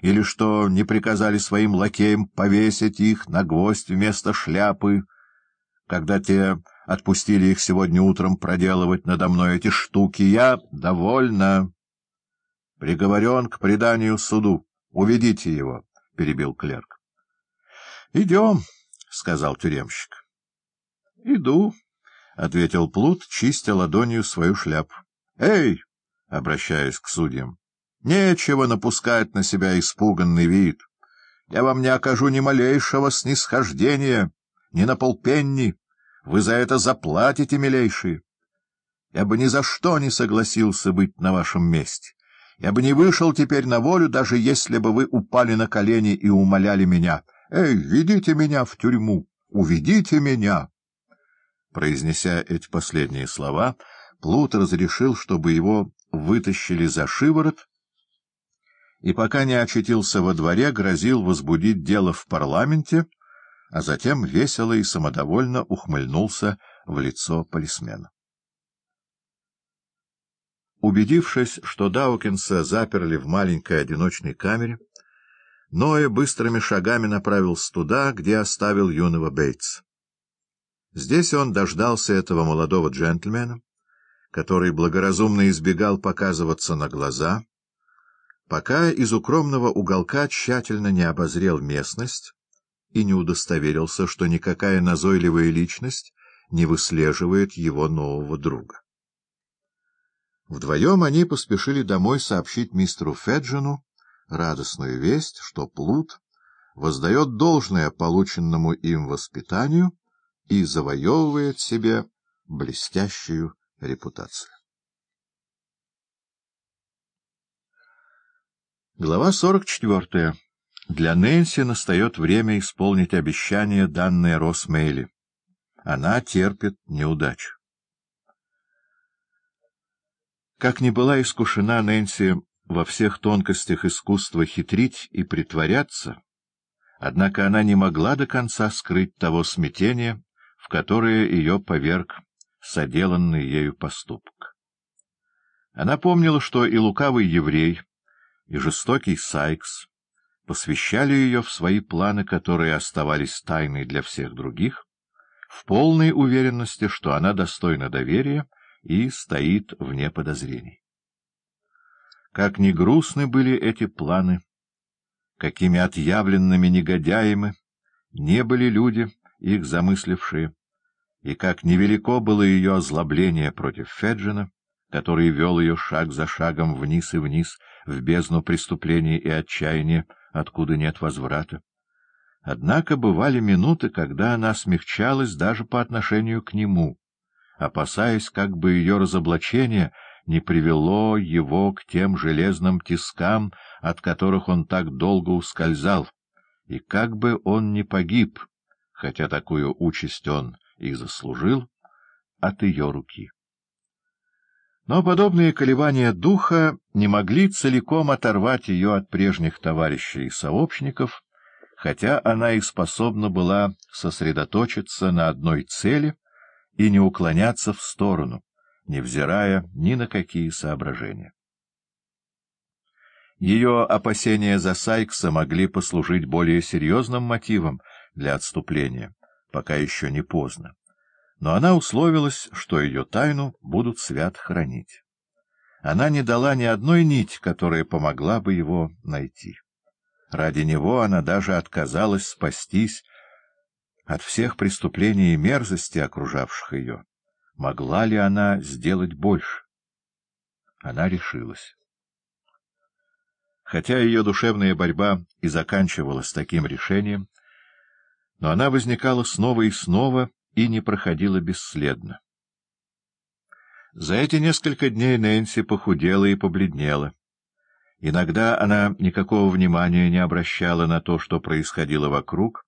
или что не приказали своим лакеям повесить их на гвоздь вместо шляпы, когда те отпустили их сегодня утром проделывать надо мной эти штуки. Я довольна. Приговорен к преданию суду. Уведите его, — перебил клерк. — Идем, — сказал тюремщик. — Иду, — ответил Плут, чистя ладонью свою шляпу. — Эй! — обращаясь к судьям. — Нечего напускать на себя испуганный вид. Я вам не окажу ни малейшего снисхождения, ни на полпенни. Вы за это заплатите, милейшие. Я бы ни за что не согласился быть на вашем месте. Я бы не вышел теперь на волю, даже если бы вы упали на колени и умоляли меня. «Эй, ведите меня в тюрьму! Уведите меня!» Произнеся эти последние слова, Плут разрешил, чтобы его вытащили за шиворот, и пока не очутился во дворе, грозил возбудить дело в парламенте, а затем весело и самодовольно ухмыльнулся в лицо полисмена. Убедившись, что Даукинса заперли в маленькой одиночной камере, Ноэ быстрыми шагами направился туда, где оставил юного Бейтса. Здесь он дождался этого молодого джентльмена, который благоразумно избегал показываться на глаза, пока из укромного уголка тщательно не обозрел местность и не удостоверился, что никакая назойливая личность не выслеживает его нового друга. Вдвоем они поспешили домой сообщить мистеру Феджину радостную весть, что Плут воздает должное полученному им воспитанию и завоевывает себе блестящую репутацию. Глава 44. Для Нэнси настает время исполнить обещание, данное Росмейли. Она терпит неудачу. Как ни была искушена Нэнси во всех тонкостях искусства хитрить и притворяться, однако она не могла до конца скрыть того смятения, в которое ее поверг соделанный ею поступок. Она помнила, что и лукавый еврей, и жестокий Сайкс посвящали ее в свои планы, которые оставались тайной для всех других, в полной уверенности, что она достойна доверия и стоит вне подозрений. Как ни грустны были эти планы, какими отъявленными негодяями не были люди, их замыслившие, и как невелико было ее озлобление против Феджина, который вел ее шаг за шагом вниз и вниз в бездну преступлений и отчаяния, откуда нет возврата. Однако бывали минуты, когда она смягчалась даже по отношению к нему, опасаясь, как бы ее разоблачение — не привело его к тем железным тискам, от которых он так долго ускользал, и как бы он не погиб, хотя такую участь он и заслужил, от ее руки. Но подобные колебания духа не могли целиком оторвать ее от прежних товарищей и сообщников, хотя она и способна была сосредоточиться на одной цели и не уклоняться в сторону невзирая ни на какие соображения. Ее опасения за Сайкса могли послужить более серьезным мотивом для отступления, пока еще не поздно. Но она условилась, что ее тайну будут свят хранить. Она не дала ни одной нить, которая помогла бы его найти. Ради него она даже отказалась спастись от всех преступлений и мерзости, окружавших ее. Могла ли она сделать больше? Она решилась. Хотя ее душевная борьба и заканчивалась таким решением, но она возникала снова и снова и не проходила бесследно. За эти несколько дней Нэнси похудела и побледнела. Иногда она никакого внимания не обращала на то, что происходило вокруг,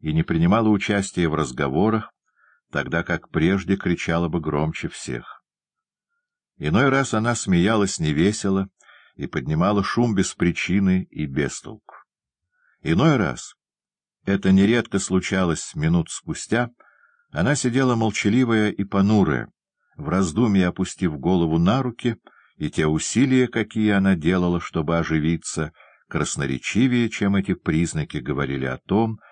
и не принимала участия в разговорах, тогда как прежде кричала бы громче всех. Иной раз она смеялась невесело и поднимала шум без причины и без толку. Иной раз, это нередко случалось минут спустя, она сидела молчаливая и понурая, в раздумье опустив голову на руки, и те усилия, какие она делала, чтобы оживиться, красноречивее, чем эти признаки, говорили о том,